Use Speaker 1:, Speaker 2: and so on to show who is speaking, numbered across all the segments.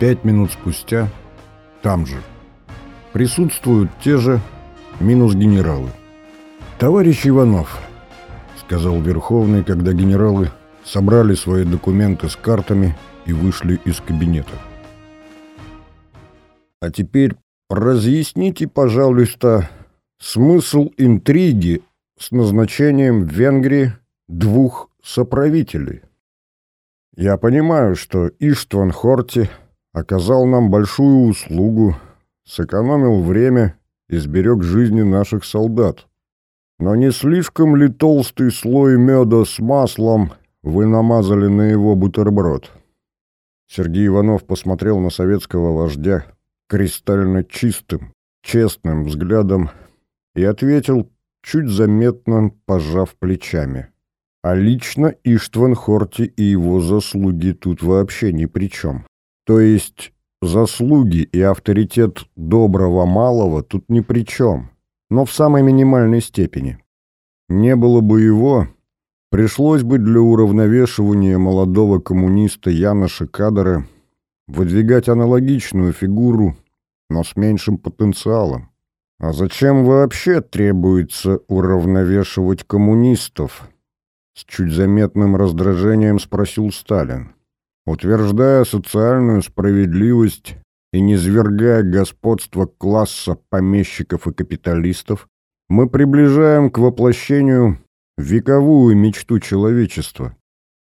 Speaker 1: Пять минут спустя там же. Присутствуют те же, минус генералы. «Товарищ Иванов», — сказал Верховный, когда генералы собрали свои документы с картами и вышли из кабинета. «А теперь разъясните, пожалуйста, смысл интриги с назначением в Венгрии двух соправителей. Я понимаю, что Иштван Хорти оказал нам большую услугу, сэкономил время и сберег жизни наших солдат. Но не слишком ли толстый слой меда с маслом вы намазали на его бутерброд? Сергей Иванов посмотрел на советского вождя кристально чистым, честным взглядом и ответил, чуть заметно пожав плечами. А лично Иштван Хорти и его заслуги тут вообще ни при чем. То есть заслуги и авторитет доброго малого тут ни при чем, но в самой минимальной степени. Не было бы его, пришлось бы для уравновешивания молодого коммуниста Яноша Кадара выдвигать аналогичную фигуру, но с меньшим потенциалом. А зачем вообще требуется уравновешивать коммунистов? С чуть заметным раздражением спросил Сталин. Утверждая социальную справедливость и низвергая господство класса помещиков и капиталистов, мы приближаем к воплощению вековую мечту человечества.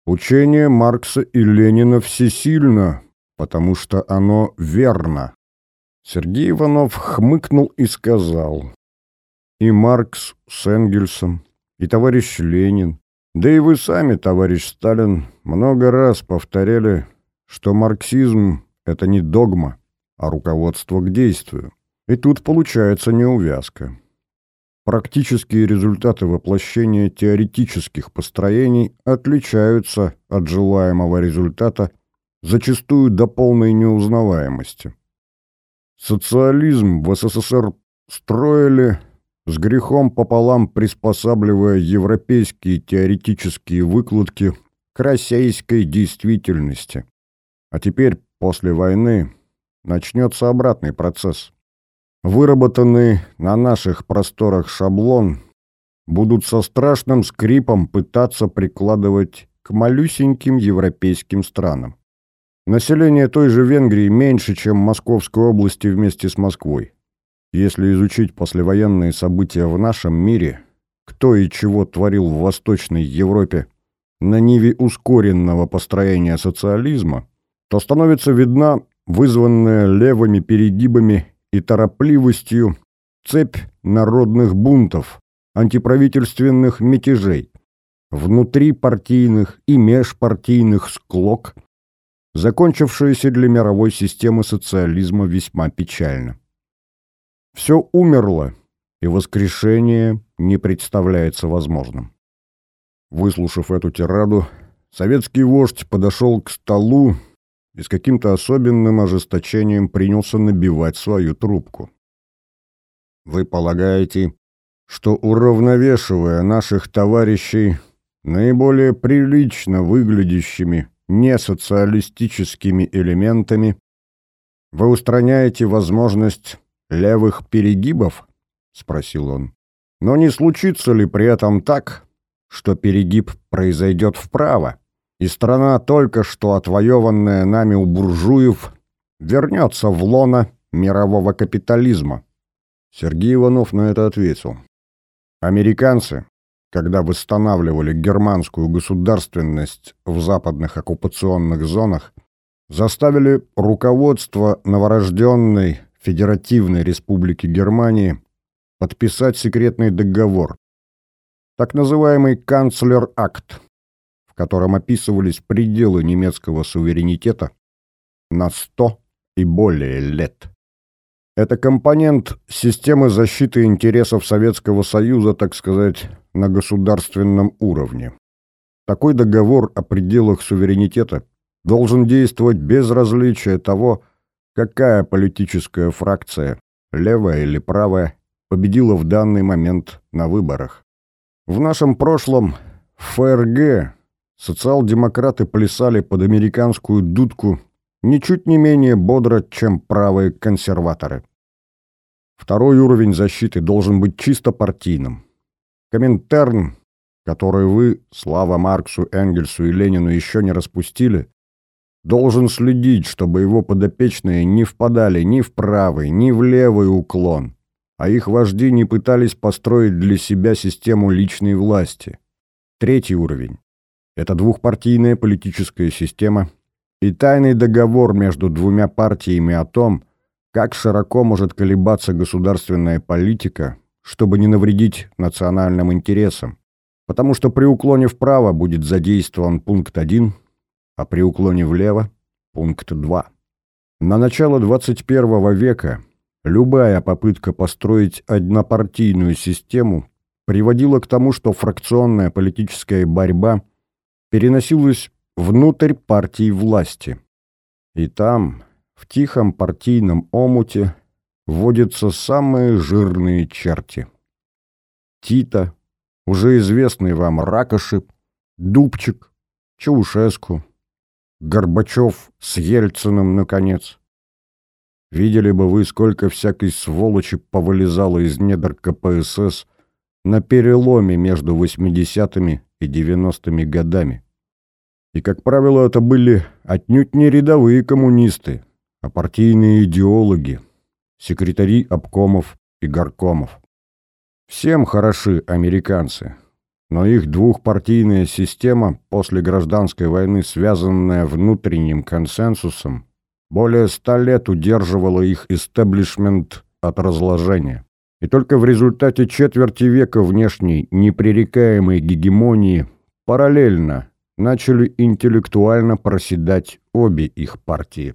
Speaker 1: Учение Маркса и Ленина всесильно, потому что оно верно. Сергей Иванов хмыкнул и сказал. И Маркс с Энгельсом, и товарищ Ленин, да и вы сами, товарищ Сталин, много раз повторяли, что марксизм — это не догма, а руководство к действию. И тут получается неувязка. Практические результаты воплощения теоретических построений отличаются от желаемого результата зачастую до полной неузнаваемости. Социализм в СССР строили с грехом пополам приспосабливая европейские теоретические выкладки к российской действительности. А теперь, после войны, начнется обратный процесс. Выработанный на наших просторах шаблон будут со страшным скрипом пытаться прикладывать к малюсеньким европейским странам. Население той же Венгрии меньше, чем Московской области вместе с Москвой. Если изучить послевоенные события в нашем мире, кто и чего творил в Восточной Европе на ниве ускоренного построения социализма, то становится видна вызванная левыми перегибами и торопливостью цепь народных бунтов, антиправительственных мятежей, внутрипартийных и межпартийных склок, закончившаяся для мировой системы социализма весьма печально. Все умерло, и воскрешение не представляется возможным. Выслушав эту тираду, советский вождь подошел к столу и с каким-то особенным ожесточением принялся набивать свою трубку. «Вы полагаете, что, уравновешивая наших товарищей наиболее прилично выглядящими несоциалистическими элементами, вы устраняете возможность левых перегибов?» — спросил он. «Но не случится ли при этом так, что перегиб произойдет вправо, и страна, только что отвоеванная нами у буржуев, вернется в лоно мирового капитализма?» Сергей Иванов на это ответил. «Американцы, когда восстанавливали германскую государственность в западных оккупационных зонах, заставили руководство новорожденной Федеративной Республики Германии подписать секретный договор, так называемый «Канцлер-акт», в котором описывались пределы немецкого суверенитета на 100 и более лет. Это компонент системы защиты интересов Советского Союза, так сказать, на государственном уровне. Такой договор о пределах суверенитета должен действовать без различия того, какая политическая фракция, левая или правая, победила в данный момент на выборах. В нашем прошлом в ФРГ социал-демократы плясали под американскую дудку ничуть не менее бодро, чем правые консерваторы. Второй уровень защиты должен быть чисто партийным. Коминтерн, который вы, слава Марксу, Энгельсу и Ленину, еще не распустили, должен следить, чтобы его подопечные не впадали ни в правый, ни в левый уклон, а их вожди не пытались построить для себя систему личной власти. Третий уровень – это двухпартийная политическая система и тайный договор между двумя партиями о том, как широко может колебаться государственная политика, чтобы не навредить национальным интересам, потому что при уклоне вправо будет задействован пункт 1, а при уклоне влево – пункт 2. На начало 21 века любая попытка построить однопартийную систему приводила к тому, что фракционная политическая борьба переносилась внутрь партии власти. И там, в тихом партийном омуте водятся самые жирные черти. Тита, уже известный вам Ракоши, Дубчик, Чаушеску, Горбачев с Ельциным, наконец. Видели бы вы, сколько всякой сволочи повылезало из недр КПСС на переломе между 80-ми и 90-ми годами. И, как правило, это были отнюдь не рядовые коммунисты, а партийные идеологи, секретари обкомов и горкомов. Всем хороши американцы, но их двухпартийная система после гражданской войны, связанная внутренним консенсусом, более ста лет удерживала их истеблишмент от разложения. И только в результате четверти века внешней непререкаемой гегемонии параллельно начали интеллектуально проседать обе их партии.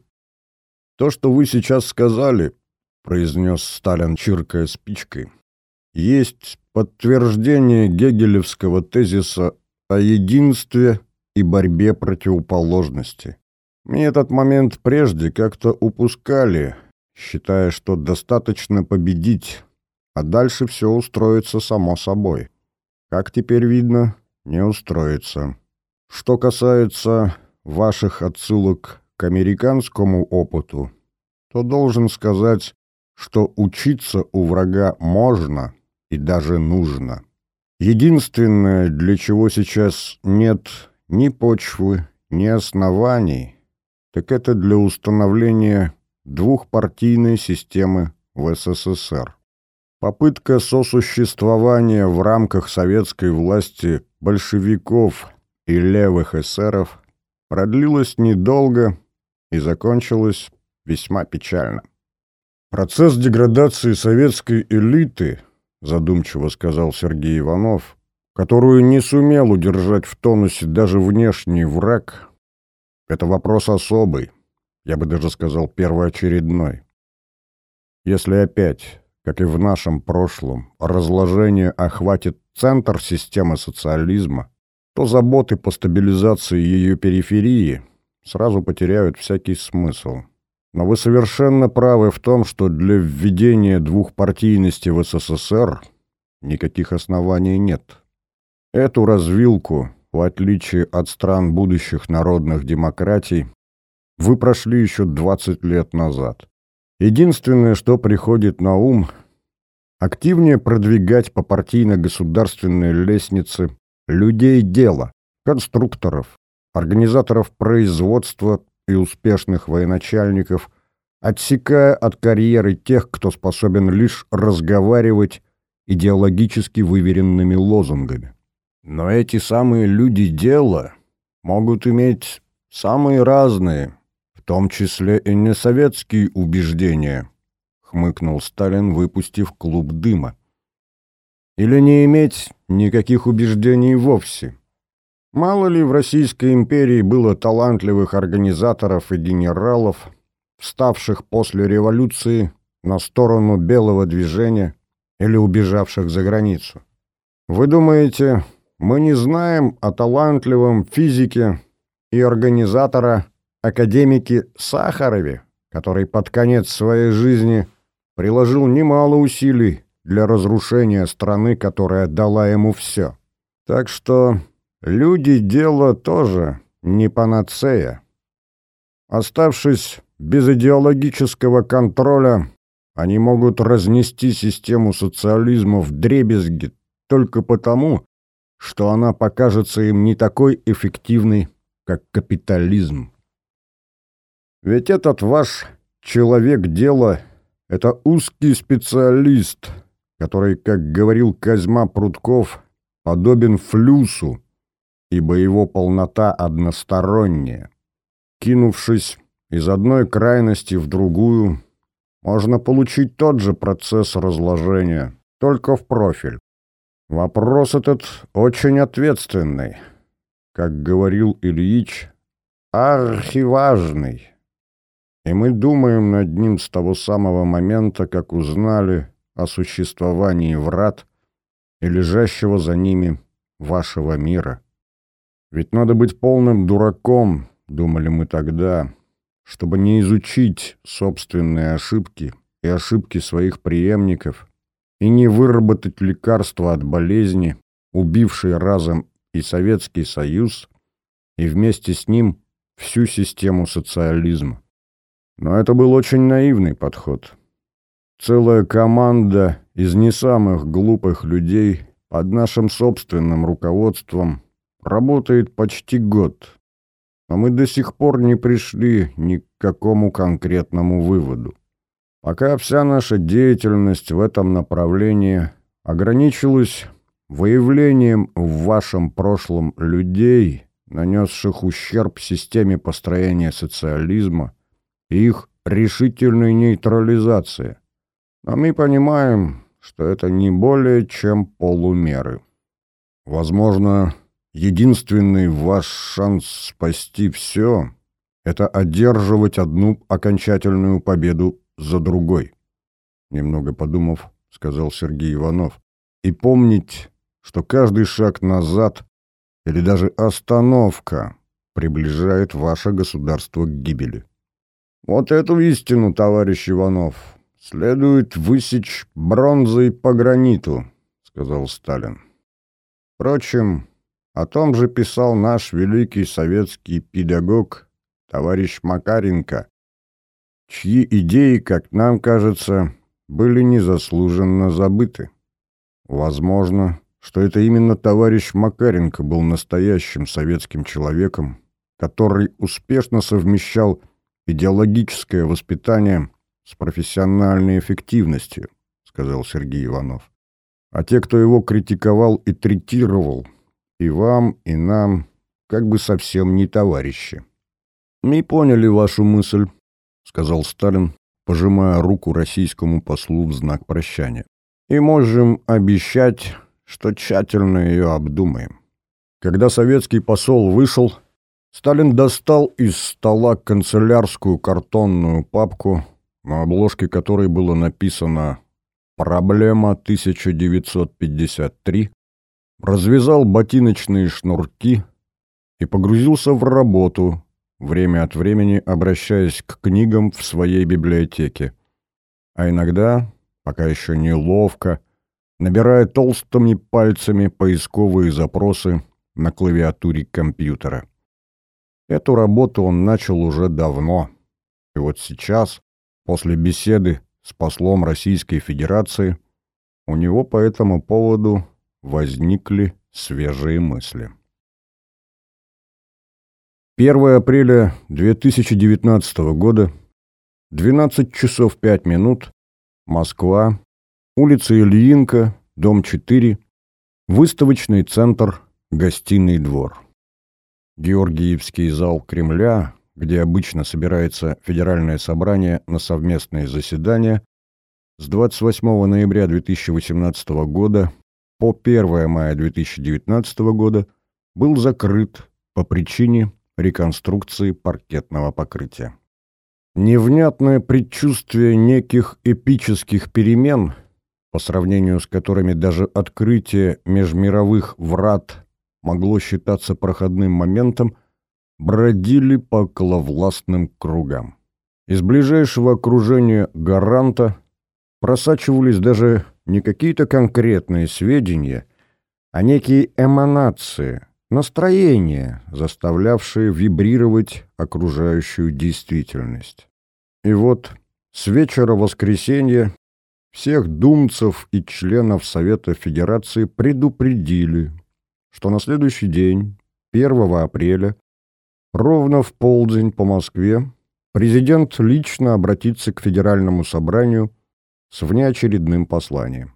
Speaker 1: «То, что вы сейчас сказали», — произнес Сталин, чиркая спичкой, «есть подтверждение гегелевского тезиса о единстве и борьбе противоположности. Мы этот момент прежде как-то упускали, считая, что достаточно победить, а дальше все устроится само собой. Как теперь видно, не устроится. Что касается ваших отсылок к американскому опыту, то должен сказать, что учиться у врага можно и даже нужно. Единственное, для чего сейчас нет ни почвы, ни оснований, так это для установления двухпартийной системы в СССР. Попытка сосуществования в рамках советской власти большевиков и левых эсеров продлилась недолго и закончилась весьма печально. Процесс деградации советской элиты, задумчиво сказал Сергей Иванов, которую не сумел удержать в тонусе даже внешний враг, это вопрос особый, я бы даже сказал первоочередной. Если опять как и в нашем прошлом, разложение охватит центр системы социализма, то заботы по стабилизации ее периферии сразу потеряют всякий смысл. Но вы совершенно правы в том, что для введения двухпартийности в СССР никаких оснований нет. Эту развилку, в отличие от стран будущих народных демократий, вы прошли еще 20 лет назад. Единственное, что приходит на ум – активнее продвигать по партийно-государственной лестнице людей дела, конструкторов, организаторов производства и успешных военачальников, отсекая от карьеры тех, кто способен лишь разговаривать идеологически выверенными лозунгами. Но эти самые люди дела могут иметь самые разные, том числе и не советские убеждения», — хмыкнул Сталин, выпустив клуб дыма. «Или не иметь никаких убеждений вовсе. Мало ли в Российской империи было талантливых организаторов и генералов, вставших после революции на сторону белого движения или убежавших за границу. Вы думаете, мы не знаем о талантливом физике и организатора академике Сахарове, который под конец своей жизни приложил немало усилий для разрушения страны, которая дала ему все. Так что люди дело тоже не панацея. Оставшись без идеологического контроля, они могут разнести систему социализма в дребезги только потому, что она покажется им не такой эффективной, как капитализм. Ведь этот ваш человек дела — это узкий специалист, который, как говорил Козьма Прутков, подобен флюсу, ибо его полнота односторонняя. Кинувшись из одной крайности в другую, можно получить тот же процесс разложения, только в профиль. Вопрос этот очень ответственный. Как говорил Ильич, архиважный. И мы думаем над ним с того самого момента, как узнали о существовании врат и лежащего за ними вашего мира. Ведь надо быть полным дураком, думали мы тогда, чтобы не изучить собственные ошибки и ошибки своих преемников и не выработать лекарства от болезни, убившей разом и Советский Союз, и вместе с ним всю систему социализма. Но это был очень наивный подход. Целая команда из не самых глупых людей под нашим собственным руководством работает почти год, но мы до сих пор не пришли ни к какому конкретному выводу. Пока вся наша деятельность в этом направлении ограничилась выявлением в вашем прошлом людей, нанесших ущерб системе построения социализма и их решительной нейтрализации. Но мы понимаем, что это не более чем полумеры. Возможно, единственный ваш шанс спасти все — это одерживать одну окончательную победу за другой. Немного подумав, сказал Сергей Иванов. И помнить, что каждый шаг назад или даже остановка приближает ваше государство к гибели. Вот эту истину, товарищ Иванов, следует высечь бронзой по граниту, сказал Сталин. Впрочем, о том же писал наш великий советский педагог товарищ Макаренко, чьи идеи, как нам кажется, были незаслуженно забыты. Возможно, что это именно товарищ Макаренко был настоящим советским человеком, который успешно совмещал идеологическое воспитание с профессиональной эффективностью, сказал Сергей Иванов. А те, кто его критиковал и третировал, и вам, и нам, как бы совсем не товарищи. Мы поняли вашу мысль, сказал Сталин, пожимая руку российскому послу в знак прощания. И можем обещать, что тщательно ее обдумаем. Когда советский посол вышел, Сталин достал из стола канцелярскую картонную папку, на обложке которой было написано «Проблема 1953», развязал ботиночные шнурки и погрузился в работу, время от времени обращаясь к книгам в своей библиотеке. А иногда, пока еще неловко, набирая толстыми пальцами поисковые запросы на клавиатуре компьютера. Эту работу он начал уже давно. И вот сейчас, после беседы с послом Российской Федерации, у него по этому поводу возникли свежие мысли. 1 апреля 2019 года, 12 часов 5 минут, Москва, улица Ильинка, дом 4, выставочный центр, гостиный двор. Георгиевский зал Кремля, где обычно собирается Федеральное собрание на совместные заседания, с 28 ноября 2018 года по 1 мая 2019 года был закрыт по причине реконструкции паркетного покрытия. Невнятное предчувствие неких эпических перемен, по сравнению с которыми даже открытие межмировых врат могло считаться проходным моментом, бродили по коловластным кругам. Из ближайшего окружения гаранта просачивались даже не какие-то конкретные сведения, а некие эманации, настроения, заставлявшие вибрировать окружающую действительность. И вот с вечера воскресенья всех думцев и членов Совета Федерации предупредили, что на следующий день, 1 апреля, ровно в полдень по Москве, президент лично обратится к Федеральному собранию с внеочередным посланием.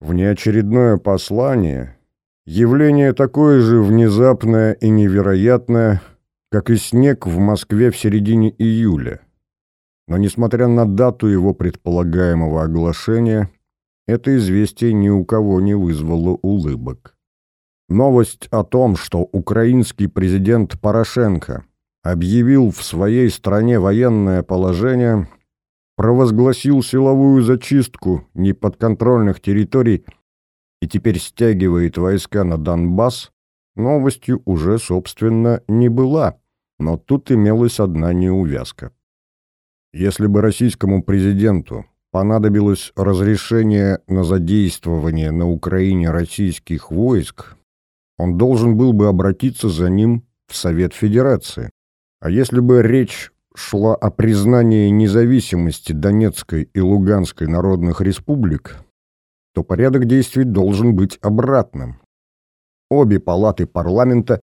Speaker 1: Внеочередное послание – явление такое же внезапное и невероятное, как и снег в Москве в середине июля. Но, несмотря на дату его предполагаемого оглашения, это известие ни у кого не вызвало улыбок. Новость о том, что украинский президент Порошенко объявил в своей стране военное положение – провозгласил силовую зачистку неподконтрольных территорий и теперь стягивает войска на Донбасс, новостью уже, собственно, не была, но тут имелась одна неувязка. Если бы российскому президенту понадобилось разрешение на задействование на Украине российских войск, он должен был бы обратиться за ним в Совет Федерации. А если бы речь шла о признании независимости Донецкой и Луганской народных республик, то порядок действий должен быть обратным. Обе палаты парламента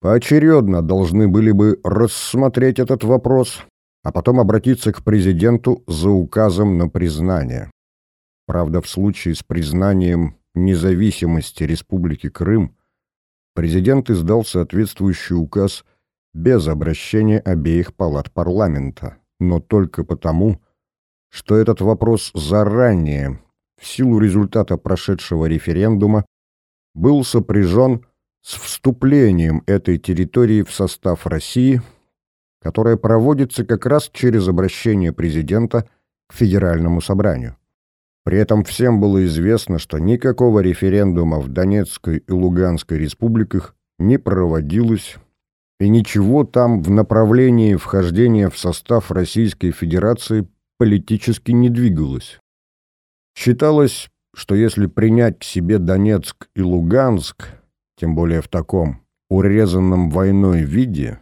Speaker 1: поочередно должны были бы рассмотреть этот вопрос, а потом обратиться к президенту за указом на признание. Правда, в случае с признанием независимости Республики Крым президент издал соответствующий указ без обращения обеих палат парламента, но только потому, что этот вопрос заранее, в силу результата прошедшего референдума, был сопряжен с вступлением этой территории в состав России, которое проводится как раз через обращение президента к Федеральному собранию. При этом всем было известно, что никакого референдума в Донецкой и Луганской республиках не проводилось и ничего там в направлении вхождения в состав Российской Федерации политически не двигалось. Считалось, что если принять к себе Донецк и Луганск, тем более в таком урезанном войной виде,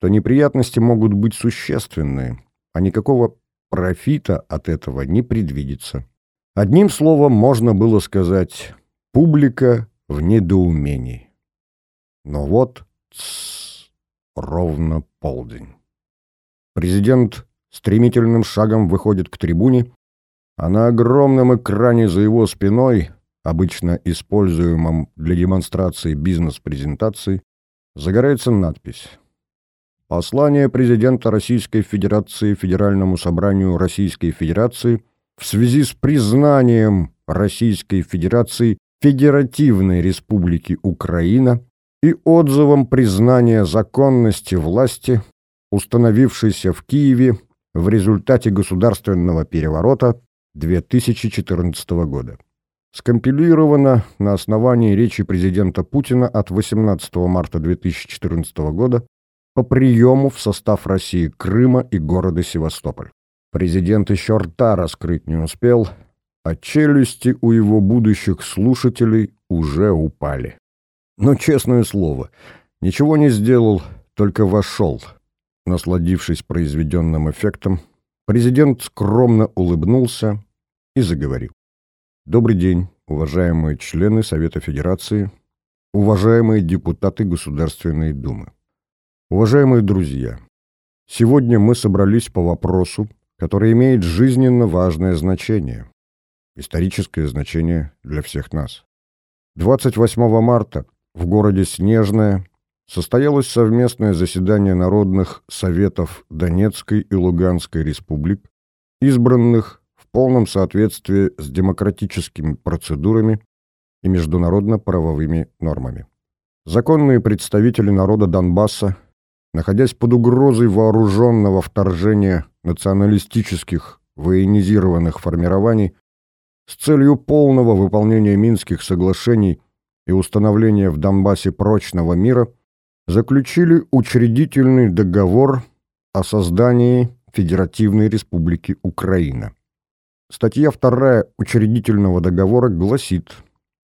Speaker 1: то неприятности могут быть существенные, а никакого профита от этого не предвидится. Одним словом, можно было сказать «публика в недоумении». Но вот... Тс, ровно полдень. Президент стремительным шагом выходит к трибуне, а на огромном экране за его спиной, обычно используемом для демонстрации бизнес-презентаций, загорается надпись «Послание президента Российской Федерации Федеральному собранию Российской Федерации в связи с признанием Российской Федерации Федеративной Республики Украина и отзывом признания законности власти, установившейся в Киеве в результате государственного переворота 2014 года. Скомпилировано на основании речи президента Путина от 18 марта 2014 года по приему в состав России Крыма и города Севастополь. Президент еще рта раскрыть не успел, а челюсти у его будущих слушателей уже упали. Но, честное слово, ничего не сделал, только вошел. Насладившись произведенным эффектом, президент скромно улыбнулся и заговорил. Добрый день, уважаемые члены Совета Федерации, уважаемые депутаты Государственной Думы. Уважаемые друзья, сегодня мы собрались по вопросу, который имеет жизненно важное значение, историческое значение для всех нас. 28 марта в городе Снежное состоялось совместное заседание Народных Советов Донецкой и Луганской республик, избранных в полном соответствии с демократическими процедурами и международно-правовыми нормами. Законные представители народа Донбасса, находясь под угрозой вооруженного вторжения националистических военизированных формирований с целью полного выполнения Минских соглашений и установления в Донбассе прочного мира заключили учредительный договор о создании Федеративной Республики Украина. Статья 2 учредительного договора гласит,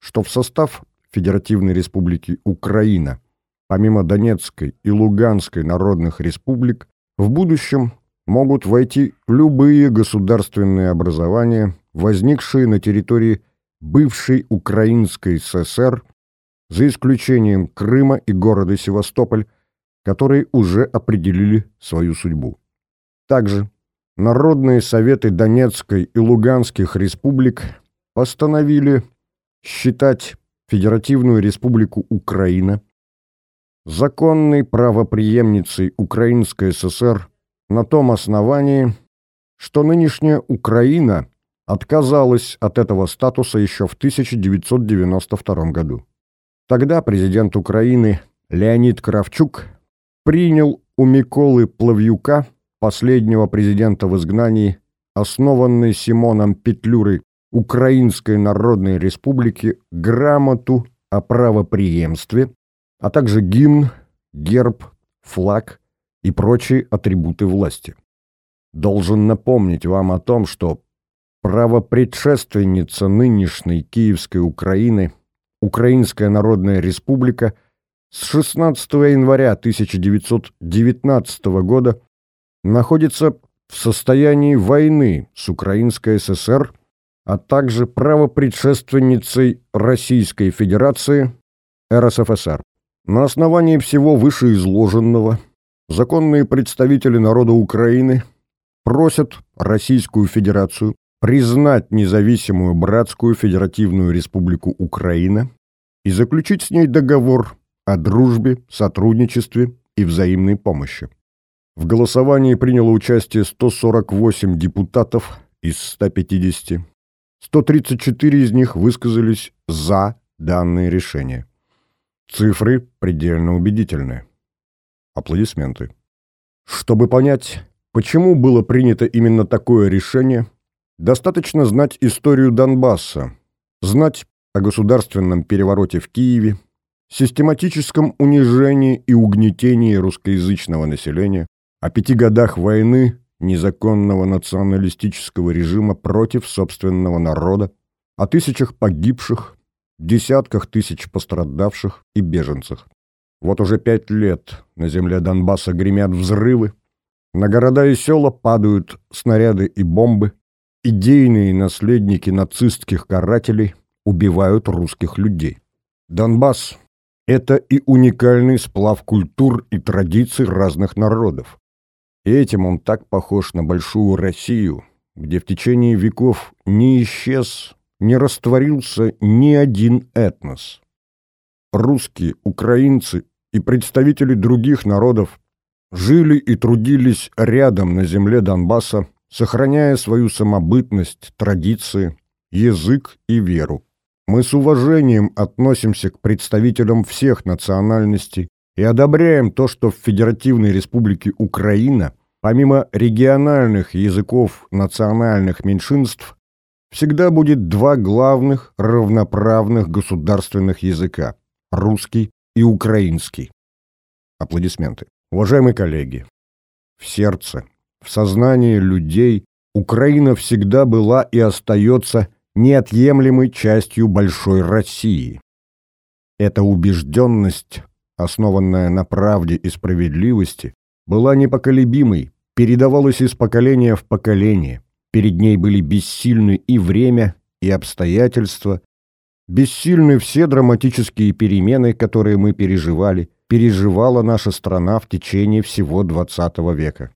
Speaker 1: что в состав Федеративной Республики Украина помимо Донецкой и Луганской народных республик, в будущем могут войти любые государственные образования, возникшие на территории бывшей Украинской ССР, за исключением Крыма и города Севастополь, которые уже определили свою судьбу. Также Народные советы Донецкой и Луганских республик постановили считать Федеративную Республику Украина законной правопреемницей Украинской ССР на том основании, что нынешняя Украина отказалась от этого статуса еще в 1992 году. Тогда президент Украины Леонид Кравчук принял у Миколы Плавьюка, последнего президента в изгнании, основанной Симоном Петлюрой Украинской Народной Республики, грамоту о правопреемстве, а также гимн, герб, флаг и прочие атрибуты власти. Должен напомнить вам о том, что правопредшественница нынешней Киевской Украины, Украинская Народная Республика, с 16 января 1919 года находится в состоянии войны с Украинской ССР, а также правопредшественницей Российской Федерации РСФСР. На основании всего вышеизложенного законные представители народа Украины просят Российскую Федерацию признать независимую братскую федеративную республику Украина и заключить с ней договор о дружбе, сотрудничестве и взаимной помощи. В голосовании приняло участие 148 депутатов из 150. 134 из них высказались за данное решение. Цифры предельно убедительны. Аплодисменты. Чтобы понять, почему было принято именно такое решение, достаточно знать историю Донбасса, знать о государственном перевороте в Киеве, систематическом унижении и угнетении русскоязычного населения, о пяти годах войны незаконного националистического режима против собственного народа, о тысячах погибших, десятках тысяч пострадавших и беженцах. Вот уже пять лет на земле Донбасса гремят взрывы, на города и села падают снаряды и бомбы, идейные наследники нацистских карателей убивают русских людей. Донбасс – это и уникальный сплав культур и традиций разных народов. И этим он так похож на большую Россию, где в течение веков не исчез не растворился ни один этнос. Русские, украинцы и представители других народов жили и трудились рядом на земле Донбасса, сохраняя свою самобытность, традиции, язык и веру. Мы с уважением относимся к представителям всех национальностей и одобряем то, что в Федеративной Республике Украина, помимо региональных языков национальных меньшинств, всегда будет два главных равноправных государственных языка – русский и украинский. Аплодисменты. Уважаемые коллеги, в сердце, в сознании людей Украина всегда была и остается неотъемлемой частью большой России. Эта убежденность, основанная на правде и справедливости, была непоколебимой, передавалась из поколения в поколение. Перед ней были бессильны и время, и обстоятельства, бессильны все драматические перемены, которые мы переживали, переживала наша страна в течение всего XX века.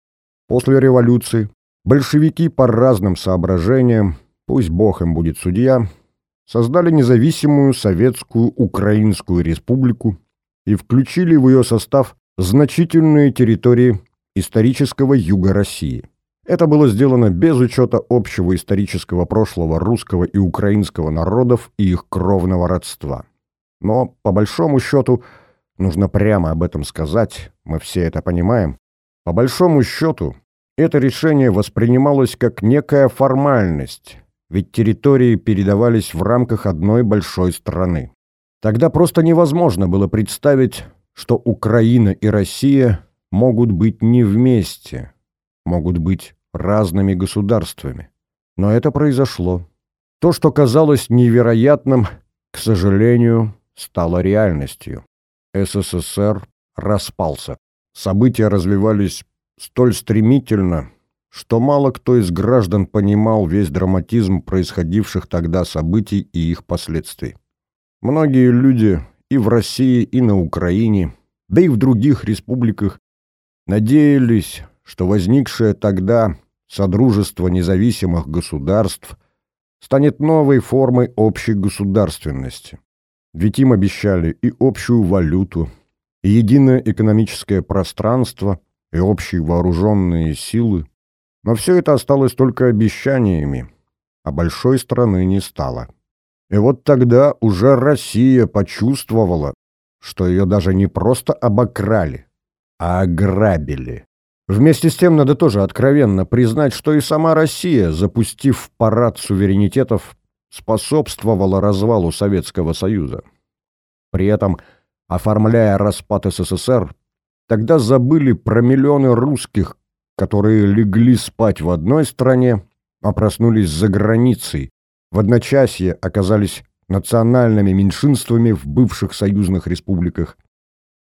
Speaker 1: После революции большевики по разным соображениям, пусть Бог им будет судья, создали независимую Советскую Украинскую Республику и включили в ее состав значительные территории исторического юга России. Это было сделано без учета общего исторического прошлого русского и украинского народов и их кровного родства. Но, по большому счету, нужно прямо об этом сказать, мы все это понимаем, по большому счету, это решение воспринималось как некая формальность, ведь территории передавались в рамках одной большой страны. Тогда просто невозможно было представить, что Украина и Россия могут быть не вместе, могут быть разными государствами. Но это произошло. То, что казалось невероятным, к сожалению, стало реальностью. СССР распался. События развивались столь стремительно, что мало кто из граждан понимал весь драматизм происходивших тогда событий и их последствий. Многие люди и в России, и на Украине, да и в других республиках надеялись, что возникшее тогда Содружество независимых государств станет новой формой общей государственности. Ведь им обещали и общую валюту, и единое экономическое пространство, и общие вооруженные силы. Но все это осталось только обещаниями, а большой страны не стало. И вот тогда уже Россия почувствовала, что ее даже не просто обокрали, а ограбили. Вместе с тем надо тоже откровенно признать, что и сама Россия, запустив парад суверенитетов, способствовала развалу Советского Союза. При этом, оформляя распад СССР, тогда забыли про миллионы русских, которые легли спать в одной стране, а проснулись за границей, в одночасье оказались национальными меньшинствами в бывших союзных республиках,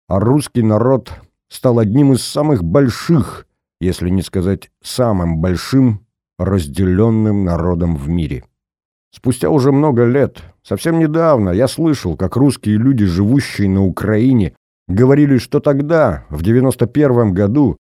Speaker 1: а русский народ стал одним из самых больших, если не сказать самым большим, разделенным народом в мире. Спустя уже много лет, совсем недавно, я слышал, как русские люди, живущие на Украине, говорили, что тогда, в 91 году,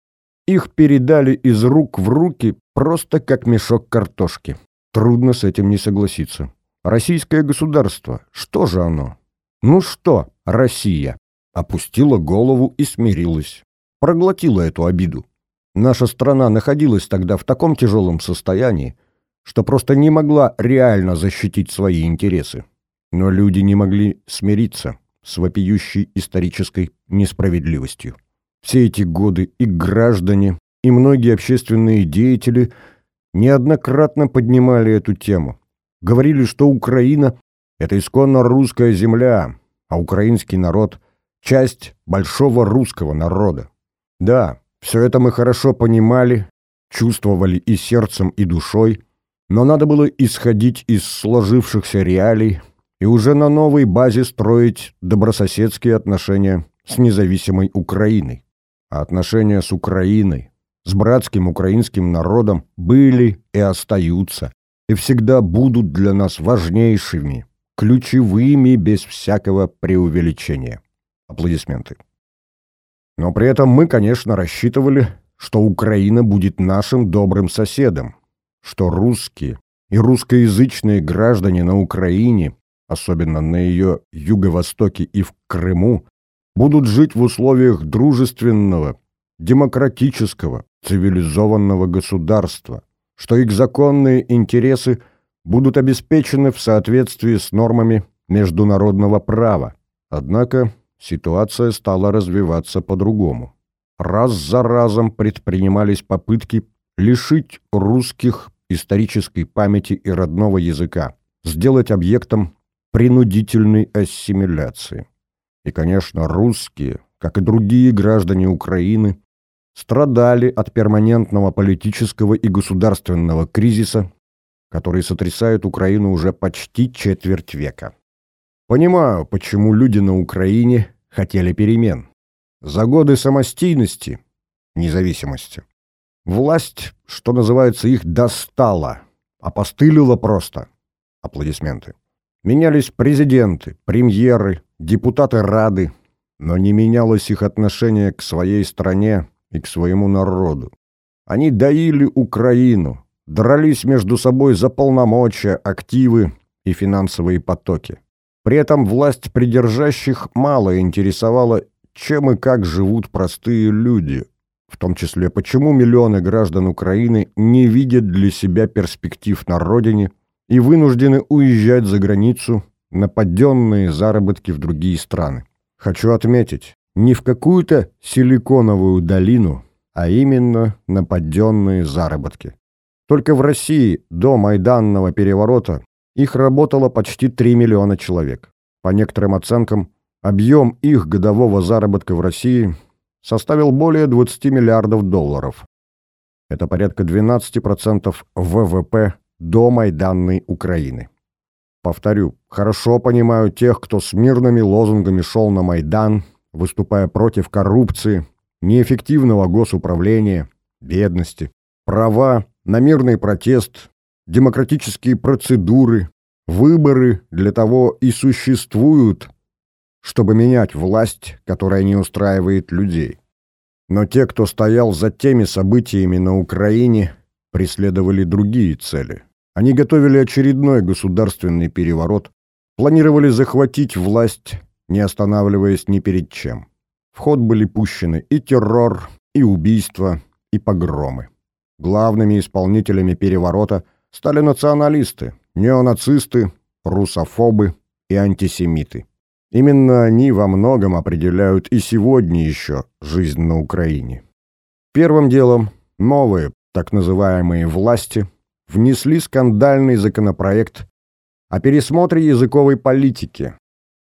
Speaker 1: их передали из рук в руки просто как мешок картошки. Трудно с этим не согласиться. Российское государство, что же оно? Ну что, Россия? опустила голову и смирилась. Проглотила эту обиду. Наша страна находилась тогда в таком тяжелом состоянии, что просто не могла реально защитить свои интересы. Но люди не могли смириться с вопиющей исторической несправедливостью. Все эти годы и граждане, и многие общественные деятели неоднократно поднимали эту тему. Говорили, что Украина — это исконно русская земля, а украинский народ — часть большого русского народа. Да, все это мы хорошо понимали, чувствовали и сердцем, и душой, но надо было исходить из сложившихся реалий и уже на новой базе строить добрососедские отношения с независимой Украиной. А отношения с Украиной, с братским украинским народом были и остаются, и всегда будут для нас важнейшими, ключевыми без всякого преувеличения. Аплодисменты. Но при этом мы, конечно, рассчитывали, что Украина будет нашим добрым соседом, что русские и русскоязычные граждане на Украине, особенно на ее юго-востоке и в Крыму, будут жить в условиях дружественного, демократического, цивилизованного государства, что их законные интересы будут обеспечены в соответствии с нормами международного права. Однако ситуация стала развиваться по-другому. Раз за разом предпринимались попытки лишить русских исторической памяти и родного языка, сделать объектом принудительной ассимиляции. И, конечно, русские, как и другие граждане Украины, страдали от перманентного политического и государственного кризиса, который сотрясает Украину уже почти четверть века. Понимаю, почему люди на Украине хотели перемен. За годы самостийности, независимости, власть, что называется, их достала, опостылила просто. Аплодисменты. Менялись президенты, премьеры, депутаты Рады, но не менялось их отношение к своей стране и к своему народу. Они доили Украину, дрались между собой за полномочия, активы и финансовые потоки. При этом власть придержащих мало интересовала, чем и как живут простые люди, в том числе почему миллионы граждан Украины не видят для себя перспектив на родине и вынуждены уезжать за границу на подденные заработки в другие страны. Хочу отметить, не в какую-то силиконовую долину, а именно на подденные заработки. Только в России до Майданного переворота их работало почти 3 миллиона человек. По некоторым оценкам, объем их годового заработка в России составил более 20 миллиардов долларов. Это порядка 12% ВВП до Майданной Украины. Повторю, хорошо понимаю тех, кто с мирными лозунгами шел на Майдан выступая против коррупции, неэффективного госуправления, бедности, права на мирный протест, демократические процедуры, выборы для того и существуют, чтобы менять власть, которая не устраивает людей. Но те, кто стоял за теми событиями на Украине, преследовали другие цели. Они готовили очередной государственный переворот, планировали захватить власть, не останавливаясь ни перед чем. В ход были пущены и террор, и убийства, и погромы. Главными исполнителями переворота стали националисты, неонацисты, русофобы и антисемиты. Именно они во многом определяют и сегодня еще жизнь на Украине. Первым делом новые, так называемые власти, внесли скандальный законопроект о пересмотре языковой политики,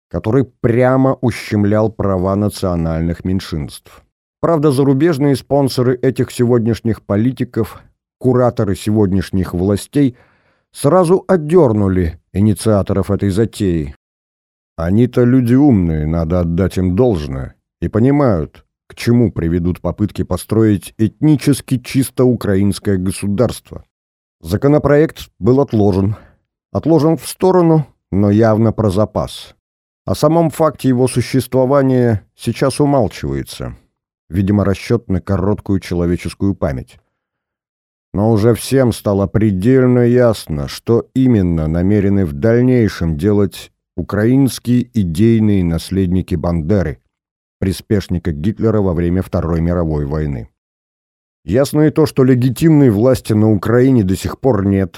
Speaker 1: который прямо ущемлял права национальных меньшинств. Правда, зарубежные спонсоры этих сегодняшних политиков, кураторы сегодняшних властей, сразу отдернули инициаторов этой затеи, они-то люди умные, надо отдать им должное, и понимают, к чему приведут попытки построить этнически чисто украинское государство. Законопроект был отложен. Отложен в сторону, но явно про запас. О самом факте его существования сейчас умалчивается. Видимо, расчет на короткую человеческую память. Но уже всем стало предельно ясно, что именно намерены в дальнейшем делать украинские идейные наследники Бандеры, приспешника Гитлера во время Второй мировой войны. Ясно и то, что легитимной власти на Украине до сих пор нет.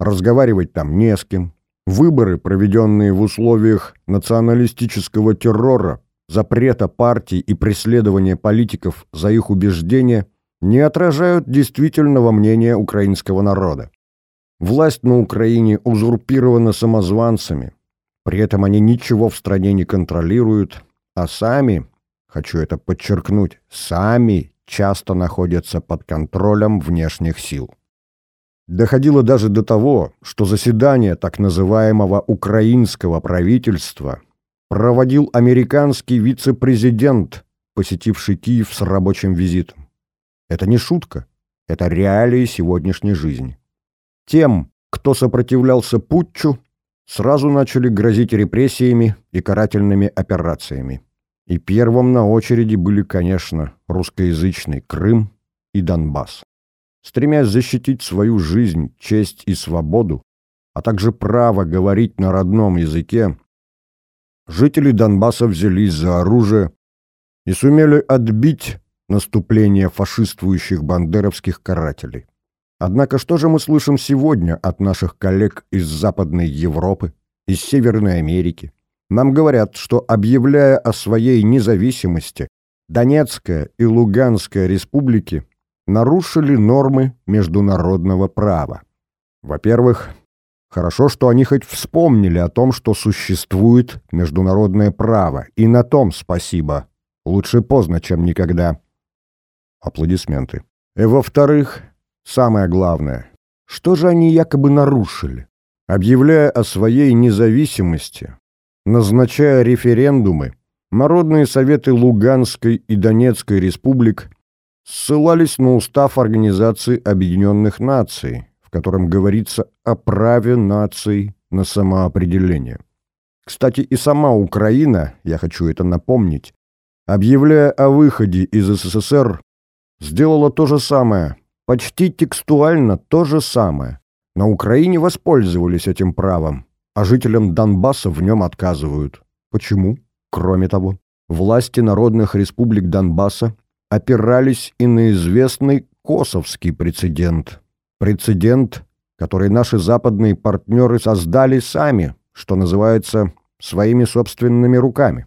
Speaker 1: Разговаривать там не с кем. Выборы, проведенные в условиях националистического террора, запрета партий и преследования политиков за их убеждения, не отражают действительного мнения украинского народа. Власть на Украине узурпирована самозванцами, при этом они ничего в стране не контролируют, а сами, хочу это подчеркнуть, сами часто находятся под контролем внешних сил. Доходило даже до того, что заседание так называемого украинского правительства проводил американский вице-президент, посетивший Киев с рабочим визитом. Это не шутка, это реалии сегодняшней жизни. Тем, кто сопротивлялся путчу, сразу начали грозить репрессиями и карательными операциями. И первым на очереди были, конечно, русскоязычный Крым и Донбасс. Стремясь защитить свою жизнь, честь и свободу, а также право говорить на родном языке, жители Донбасса взялись за оружие и сумели отбить наступление фашистующих бандеровских карателей. Однако что же мы слышим сегодня от наших коллег из Западной Европы, из Северной Америки? Нам говорят, что, объявляя о своей независимости, Донецкая и Луганская республики нарушили нормы международного права. Во-первых, хорошо, что они хоть вспомнили о том, что существует международное право, и на том спасибо. Лучше поздно, чем никогда. Аплодисменты. И во-вторых, Самое главное, что же они якобы нарушили? Объявляя о своей независимости, назначая референдумы, народные советы Луганской и Донецкой республик ссылались на устав Организации Объединенных Наций, в котором говорится о праве наций на самоопределение. Кстати, и сама Украина, я хочу это напомнить, объявляя о выходе из СССР, сделала то же самое – Почти текстуально то же самое. На Украине воспользовались этим правом, а жителям Донбасса в нем отказывают. Почему? Кроме того, власти народных республик Донбасса опирались и на известный косовский прецедент. Прецедент, который наши западные партнеры создали сами, что называется, своими собственными руками.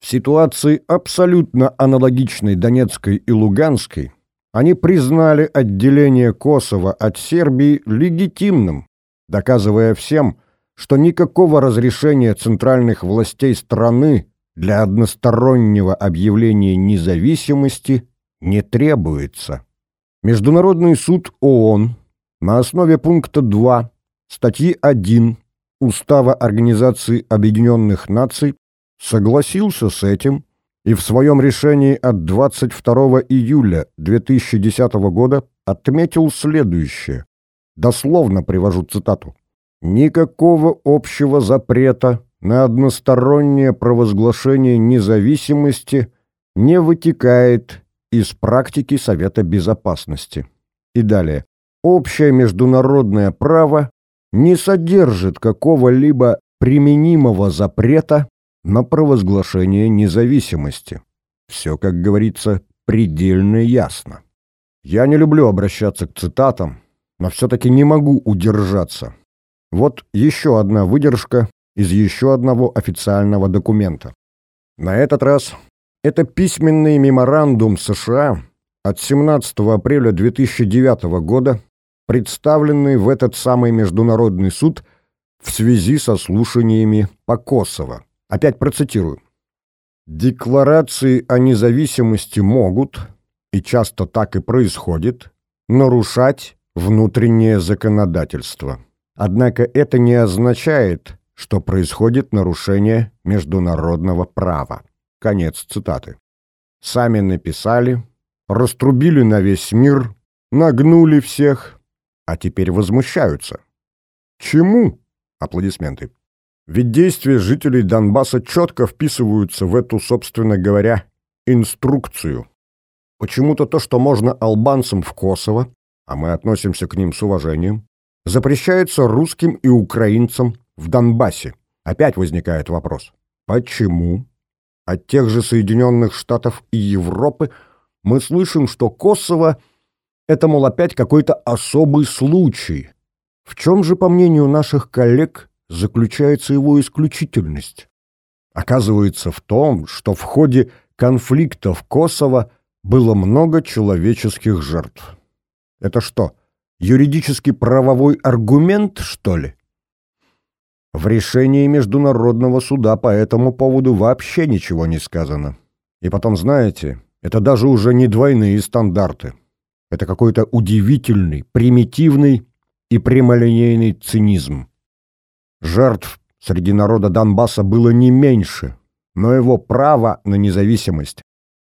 Speaker 1: В ситуации абсолютно аналогичной Донецкой и Луганской они признали отделение Косово от Сербии легитимным, доказывая всем, что никакого разрешения центральных властей страны для одностороннего объявления независимости не требуется. Международный суд ООН на основе пункта 2 статьи 1 Устава Организации Объединенных Наций согласился с этим и в своем решении от 22 июля 2010 года отметил следующее. Дословно привожу цитату. «Никакого общего запрета на одностороннее провозглашение независимости не вытекает из практики Совета Безопасности». И далее. «Общее международное право не содержит какого-либо применимого запрета на провозглашение независимости. Все, как говорится, предельно ясно. Я не люблю обращаться к цитатам, но все-таки не могу удержаться. Вот еще одна выдержка из еще одного официального документа. На этот раз это письменный меморандум США от 17 апреля 2009 года, представленный в этот самый международный суд в связи со слушаниями по Косово. Опять процитирую. Декларации о независимости могут, и часто так и происходит, нарушать внутреннее законодательство. Однако это не означает, что происходит нарушение международного права. Конец цитаты. Сами написали, раструбили на весь мир, нагнули всех, а теперь возмущаются. Чему? Аплодисменты. Ведь действия жителей Донбасса четко вписываются в эту, собственно говоря, инструкцию. Почему-то то, что можно албанцам в Косово, а мы относимся к ним с уважением, запрещается русским и украинцам в Донбассе. Опять возникает вопрос. Почему? От тех же Соединенных Штатов и Европы мы слышим, что Косово – это, мол, опять какой-то особый случай. В чем же, по мнению наших коллег, заключается его исключительность? Оказывается в том, что в ходе конфликта в Косово было много человеческих жертв. Это что, юридически правовой аргумент, что ли? В решении Международного суда по этому поводу вообще ничего не сказано. И потом, знаете, это даже уже не двойные стандарты. Это какой-то удивительный, примитивный и прямолинейный цинизм. Жертв среди народа Донбасса было не меньше, но его право на независимость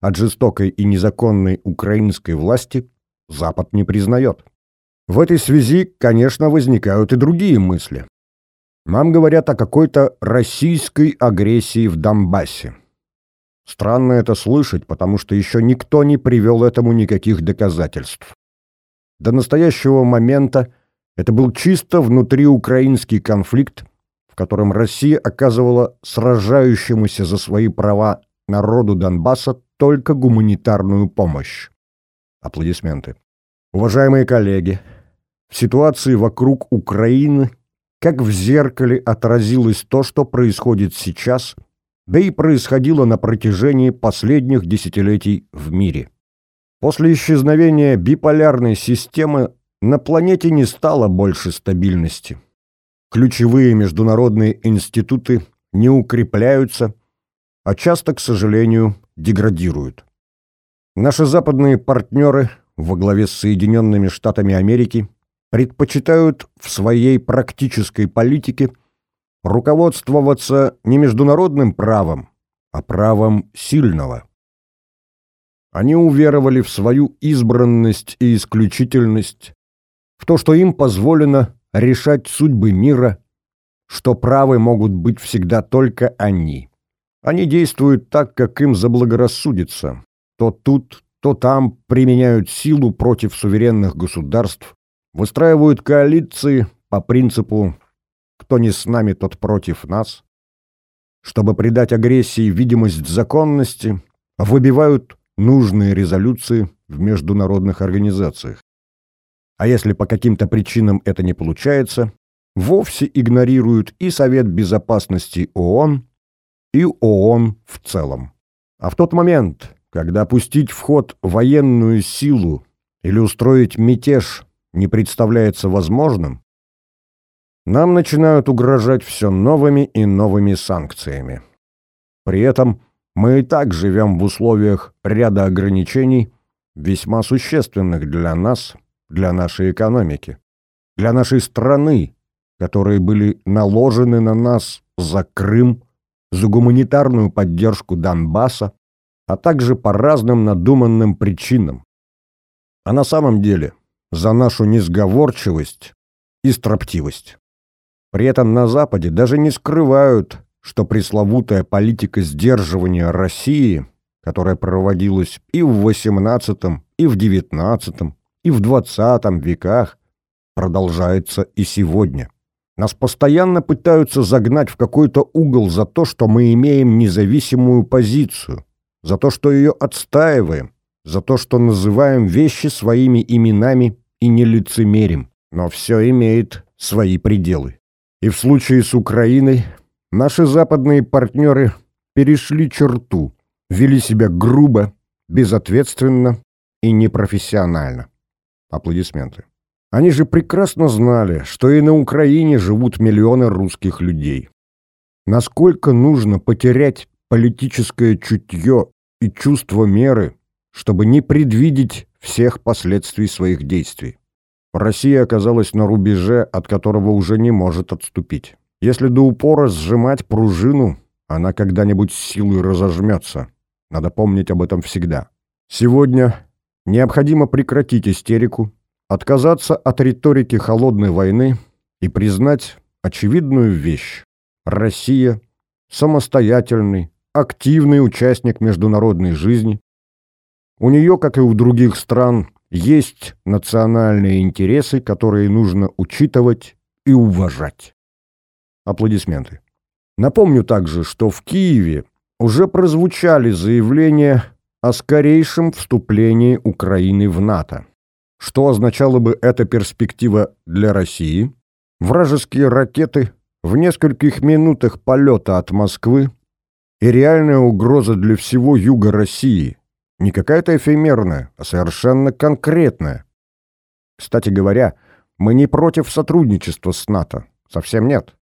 Speaker 1: от жестокой и незаконной украинской власти Запад не признает. В этой связи, конечно, возникают и другие мысли. Нам говорят о какой-то российской агрессии в Донбассе. Странно это слышать, потому что еще никто не привел этому никаких доказательств. До настоящего момента это был чисто внутриукраинский конфликт, в котором Россия оказывала сражающемуся за свои права народу Донбасса только гуманитарную помощь. Аплодисменты. Уважаемые коллеги, в ситуации вокруг Украины как в зеркале отразилось то, что происходит сейчас, да и происходило на протяжении последних десятилетий в мире. После исчезновения биполярной системы на планете не стало больше стабильности. Ключевые международные институты не укрепляются, а часто, к сожалению, деградируют. Наши западные партнеры во главе с Соединенными Штатами Америки предпочитают в своей практической политике руководствоваться не международным правом, а правом сильного. Они уверовали в свою избранность и исключительность, в то, что им позволено решать судьбы мира, что правы могут быть всегда только они. Они действуют так, как им заблагорассудится. То тут, то там применяют силу против суверенных государств, выстраивают коалиции по принципу «кто не с нами, тот против нас», чтобы придать агрессии видимость законности, выбивают нужные резолюции в международных организациях а если по каким-то причинам это не получается, вовсе игнорируют и Совет Безопасности ООН, и ООН в целом. А в тот момент, когда пустить в ход военную силу или устроить мятеж не представляется возможным, нам начинают угрожать все новыми и новыми санкциями. При этом мы и так живем в условиях ряда ограничений, весьма существенных для нас – для нашей экономики, для нашей страны, которые были наложены на нас за Крым, за гуманитарную поддержку Донбасса, а также по разным надуманным причинам. А на самом деле за нашу несговорчивость и строптивость. При этом на Западе даже не скрывают, что пресловутая политика сдерживания России, которая проводилась и в XVIII, и в XIX, и в XX веках, продолжается и сегодня. Нас постоянно пытаются загнать в какой-то угол за то, что мы имеем независимую позицию, за то, что ее отстаиваем, за то, что называем вещи своими именами и не лицемерим. Но все имеет свои пределы. И в случае с Украиной наши западные партнеры перешли черту, вели себя грубо, безответственно и непрофессионально. Аплодисменты. Они же прекрасно знали, что и на Украине живут миллионы русских людей. Насколько нужно потерять политическое чутье и чувство меры, чтобы не предвидеть всех последствий своих действий. Россия оказалась на рубеже, от которого уже не может отступить. Если до упора сжимать пружину, она когда-нибудь силой разожмется. Надо помнить об этом всегда. Сегодня необходимо прекратить истерику, отказаться от риторики холодной войны и признать очевидную вещь. Россия – самостоятельный, активный участник международной жизни. У нее, как и у других стран, есть национальные интересы, которые нужно учитывать и уважать. Аплодисменты. Напомню также, что в Киеве уже прозвучали заявления о скорейшем вступлении Украины в НАТО. Что означала бы эта перспектива для России? Вражеские ракеты в нескольких минутах полета от Москвы и реальная угроза для всего юга России. Не какая-то эфемерная, а совершенно конкретная. Кстати говоря, мы не против сотрудничества с НАТО. Совсем нет.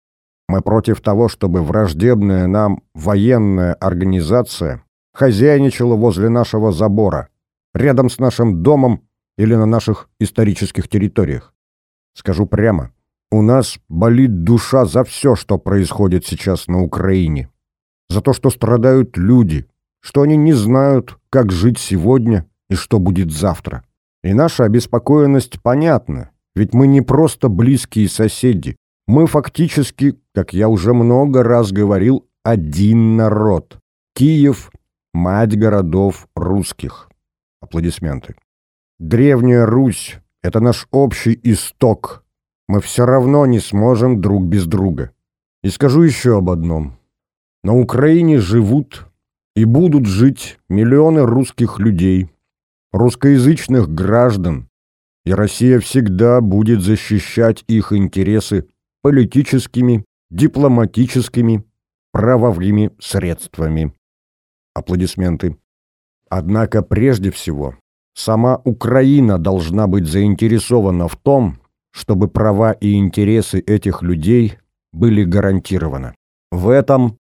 Speaker 1: Мы против того, чтобы враждебная нам военная организация хозяйничала возле нашего забора, рядом с нашим домом или на наших исторических территориях. Скажу прямо, у нас болит душа за все, что происходит сейчас на Украине. За то, что страдают люди, что они не знают, как жить сегодня и что будет завтра. И наша обеспокоенность понятна, ведь мы не просто близкие соседи. Мы фактически, как я уже много раз говорил, один народ. Киев – мать городов русских. Аплодисменты. Древняя Русь — это наш общий исток. Мы все равно не сможем друг без друга. И скажу еще об одном. На Украине живут и будут жить миллионы русских людей, русскоязычных граждан, и Россия всегда будет защищать их интересы политическими, дипломатическими, правовыми средствами. Аплодисменты. Однако прежде всего Сама Украина должна быть заинтересована в том, чтобы права и интересы этих людей были гарантированы. В этом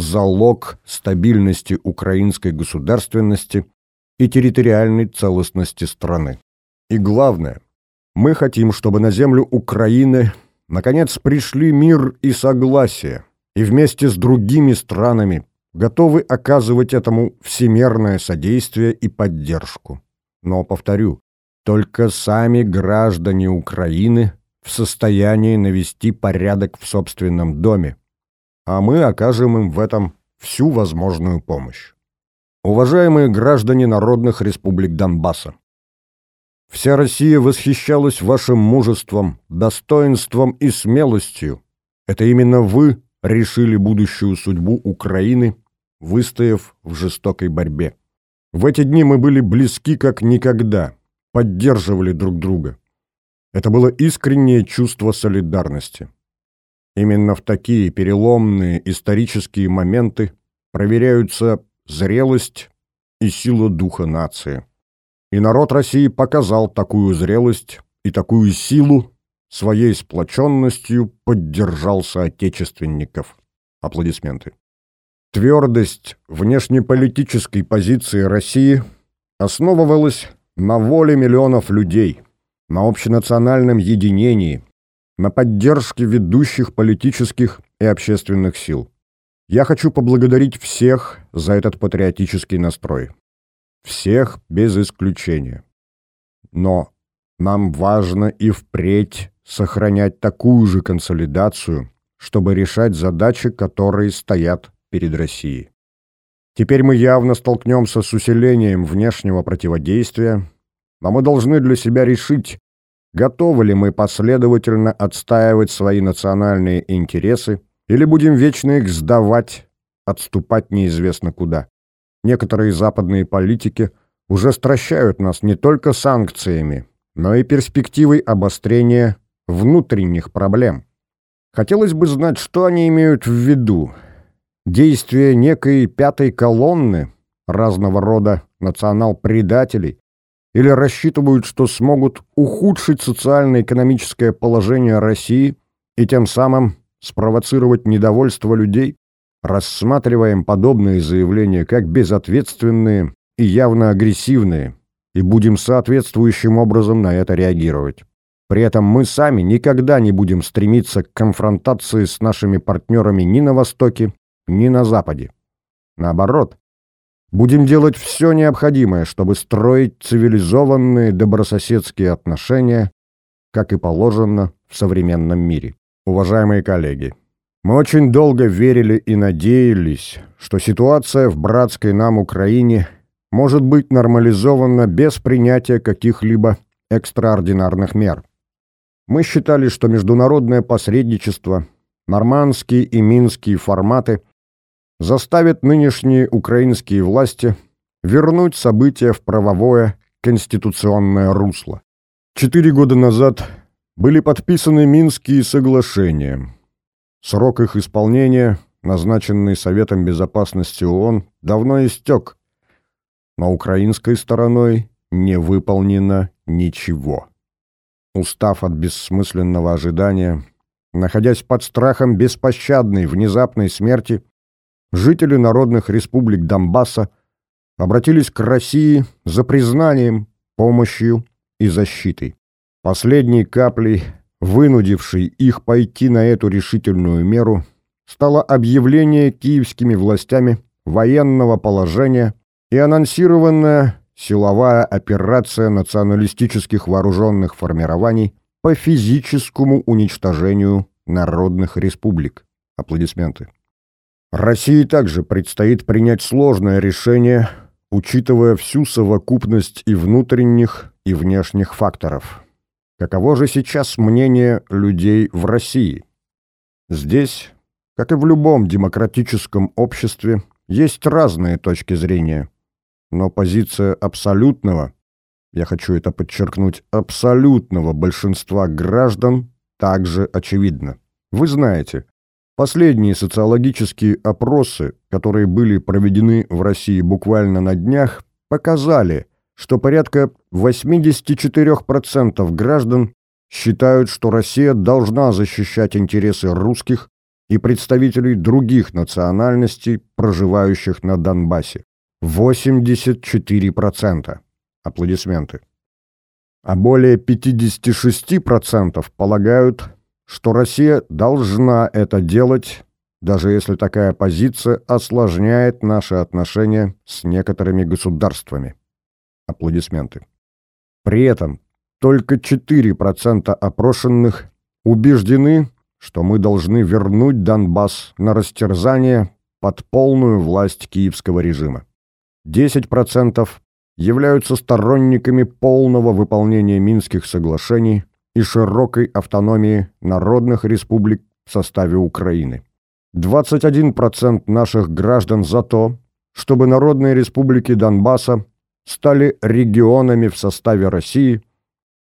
Speaker 1: залог стабильности украинской государственности и территориальной целостности страны. И главное, мы хотим, чтобы на землю Украины наконец пришли мир и согласие, и вместе с другими странами готовы оказывать этому всемерное содействие и поддержку. Но, повторю, только сами граждане Украины в состоянии навести порядок в собственном доме, а мы окажем им в этом всю возможную помощь. Уважаемые граждане народных республик Донбасса, вся Россия восхищалась вашим мужеством, достоинством и смелостью. Это именно вы решили будущую судьбу Украины, выстояв в жестокой борьбе. В эти дни мы были близки как никогда, поддерживали друг друга. Это было искреннее чувство солидарности. Именно в такие переломные исторические моменты проверяются зрелость и сила духа нации. И народ России показал такую зрелость и такую силу, своей сплоченностью поддержал соотечественников. Аплодисменты. Твердость внешнеполитической позиции России основывалась на воле миллионов людей, на общенациональном единении, на поддержке ведущих политических и общественных сил. Я хочу поблагодарить всех за этот патриотический настрой. Всех без исключения. Но нам важно и впредь сохранять такую же консолидацию, чтобы решать задачи, которые стоят перед Россией. Теперь мы явно столкнемся с усилением внешнего противодействия, но мы должны для себя решить, готовы ли мы последовательно отстаивать свои национальные интересы или будем вечно их сдавать, отступать неизвестно куда. Некоторые западные политики уже стращают нас не только санкциями, но и перспективой обострения внутренних проблем. Хотелось бы знать, что они имеют в виду. Действия некой пятой колонны, разного рода национал-предателей, или рассчитывают, что смогут ухудшить социально-экономическое положение России и тем самым спровоцировать недовольство людей, рассматриваем подобные заявления как безответственные и явно агрессивные, и будем соответствующим образом на это реагировать. При этом мы сами никогда не будем стремиться к конфронтации с нашими партнерами ни на Востоке, ни на Западе. Наоборот, будем делать все необходимое, чтобы строить цивилизованные добрососедские отношения, как и положено в современном мире. Уважаемые коллеги, мы очень долго верили и надеялись, что ситуация в братской нам Украине может быть нормализована без принятия каких-либо экстраординарных мер. Мы считали, что международное посредничество, нормандские и минские форматы заставят нынешние украинские власти вернуть события в правовое конституционное русло. Четыре года назад были подписаны Минские соглашения. Срок их исполнения, назначенный Советом Безопасности ООН, давно истек, но украинской стороной не выполнено ничего. Устав от бессмысленного ожидания, находясь под страхом беспощадной внезапной смерти, жители народных республик Донбасса обратились к России за признанием, помощью и защитой. Последней каплей, вынудившей их пойти на эту решительную меру, стало объявление киевскими властями военного положения и анонсированная силовая операция националистических вооруженных формирований по физическому уничтожению народных республик. Аплодисменты. России также предстоит принять сложное решение, учитывая всю совокупность и внутренних, и внешних факторов. Каково же сейчас мнение людей в России? Здесь, как и в любом демократическом обществе, есть разные точки зрения. Но позиция абсолютного, я хочу это подчеркнуть, абсолютного большинства граждан также очевидна. Вы знаете, последние социологические опросы, которые были проведены в России буквально на днях, показали, что порядка 84% граждан считают, что Россия должна защищать интересы русских и представителей других национальностей, проживающих на Донбассе. 84%. Аплодисменты. А более 56% полагают, что Россия должна это делать, даже если такая позиция осложняет наши отношения с некоторыми государствами. Аплодисменты. При этом только 4% опрошенных убеждены, что мы должны вернуть Донбасс на растерзание под полную власть киевского режима. 10% являются сторонниками полного выполнения Минских соглашений и широкой автономии народных республик в составе Украины. 21% наших граждан за то, чтобы народные республики Донбасса стали регионами в составе России,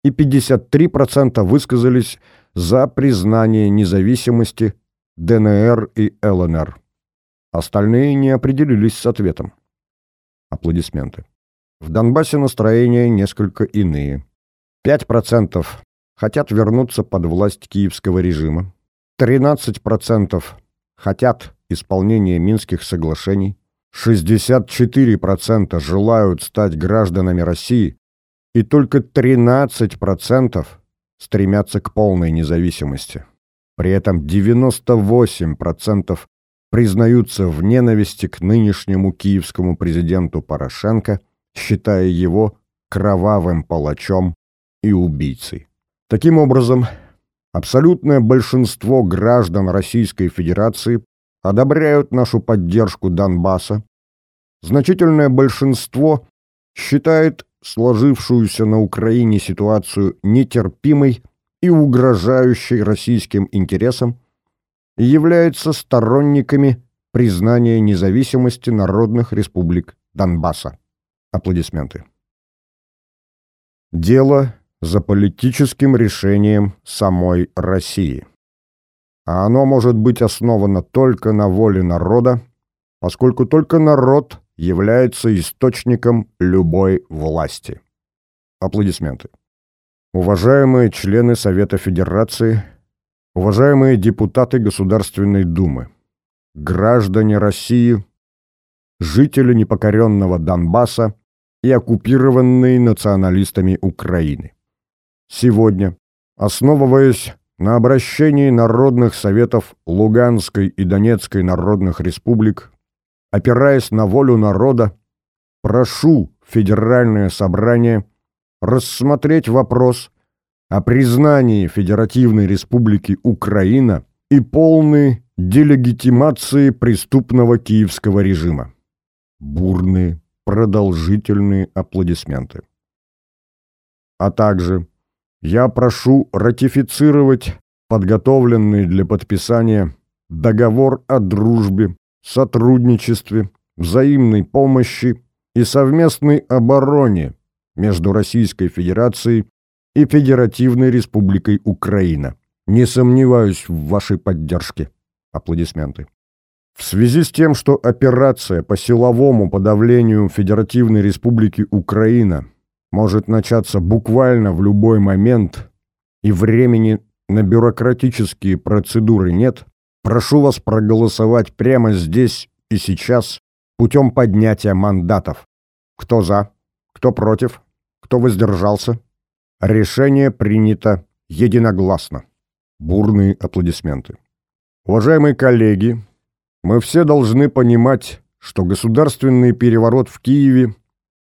Speaker 1: и 53% высказались за признание независимости ДНР и ЛНР. Остальные не определились с ответом. Аплодисменты. В Донбассе настроения несколько иные. 5% хотят вернуться под власть киевского режима. 13% хотят исполнения Минских соглашений. 64% желают стать гражданами России, и только 13% стремятся к полной независимости. При этом 98% признаются в ненависти к нынешнему киевскому президенту Порошенко, считая его кровавым палачом и убийцей. Таким образом, абсолютное большинство граждан Российской Федерации одобряют нашу поддержку Донбасса, значительное большинство считает сложившуюся на Украине ситуацию нетерпимой и угрожающей российским интересам и является сторонниками признания независимости народных республик Донбасса. Аплодисменты. Дело за политическим решением самой России. А оно может быть основано только на воле народа, поскольку только народ является источником любой власти. Аплодисменты. Уважаемые члены Совета Федерации, уважаемые депутаты Государственной Думы, граждане России, жители непокоренного Донбасса и оккупированные националистами Украины. Сегодня, основываясь на обращении Народных Советов Луганской и Донецкой Народных Республик опираясь на волю народа, прошу Федеральное собрание рассмотреть вопрос о признании Федеративной Республики Украина и полной делегитимации преступного киевского режима. Бурные, продолжительные аплодисменты. А также я прошу ратифицировать подготовленный для подписания договор о дружбе сотрудничестве, взаимной помощи и совместной обороне между Российской Федерацией и Федеративной Республикой Украина. Не сомневаюсь в вашей поддержке. Аплодисменты. В связи с тем, что операция по силовому подавлению Федеративной Республики Украина может начаться буквально в любой момент и времени на бюрократические процедуры нет, Прошу вас проголосовать прямо здесь и сейчас путем поднятия мандатов. Кто за? Кто против? Кто воздержался? Решение принято единогласно. Бурные аплодисменты. Уважаемые коллеги, мы все должны понимать, что государственный переворот в Киеве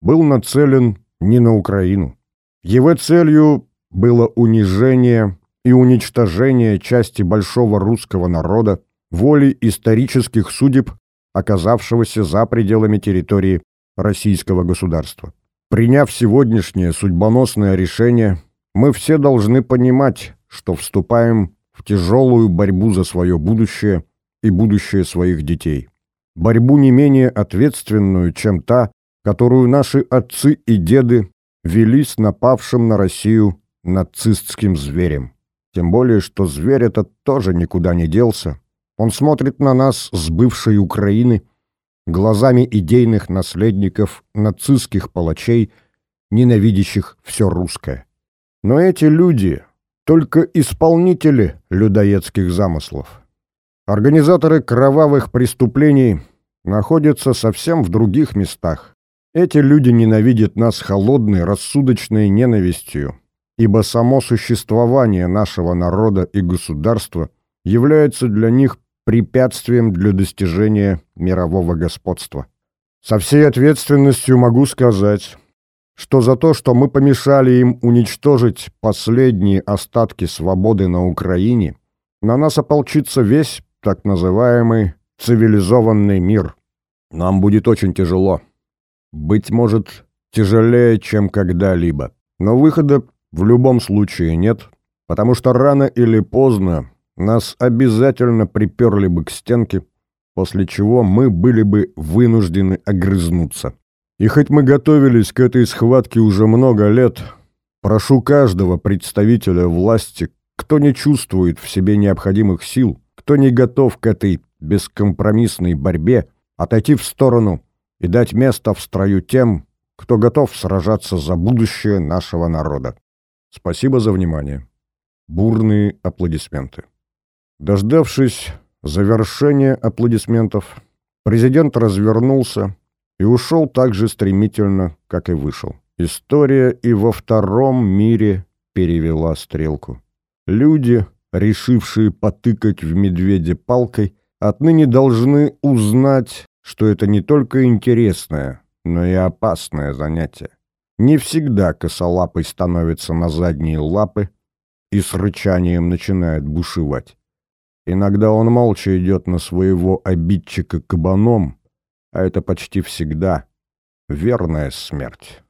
Speaker 1: был нацелен не на Украину. Его целью было унижение и уничтожение части большого русского народа, воли исторических судеб, оказавшегося за пределами территории российского государства. Приняв сегодняшнее судьбоносное решение, мы все должны понимать, что вступаем в тяжелую борьбу за свое будущее и будущее своих детей. Борьбу не менее ответственную, чем та, которую наши отцы и деды вели с напавшим на Россию нацистским зверем. Тем более, что зверь этот тоже никуда не делся. Он смотрит на нас с бывшей Украины глазами идейных наследников нацистских палачей, ненавидящих все русское. Но эти люди — только исполнители людоедских замыслов. Организаторы кровавых преступлений находятся совсем в других местах. Эти люди ненавидят нас холодной, рассудочной ненавистью, ибо само существование нашего народа и государства является для них препятствием для достижения мирового господства. Со всей ответственностью могу сказать, что за то, что мы помешали им уничтожить последние остатки свободы на Украине, на нас ополчится весь так называемый цивилизованный мир. Нам будет очень тяжело. Быть может, тяжелее, чем когда-либо. Но выхода в любом случае нет, потому что рано или поздно нас обязательно приперли бы к стенке, после чего мы были бы вынуждены огрызнуться. И хоть мы готовились к этой схватке уже много лет, прошу каждого представителя власти, кто не чувствует в себе необходимых сил, кто не готов к этой бескомпромиссной борьбе, отойти в сторону и дать место в строю тем, кто готов сражаться за будущее нашего народа. Спасибо за внимание. Бурные аплодисменты. Дождавшись завершения аплодисментов, президент развернулся и ушел так же стремительно, как и вышел. История и во втором мире перевела стрелку. Люди, решившие потыкать в медведя палкой, отныне должны узнать, что это не только интересное, но и опасное занятие. Не всегда косолапый становится на задние лапы и с рычанием начинает бушевать. Иногда он молча идет на своего обидчика кабаном, а это почти всегда верная смерть.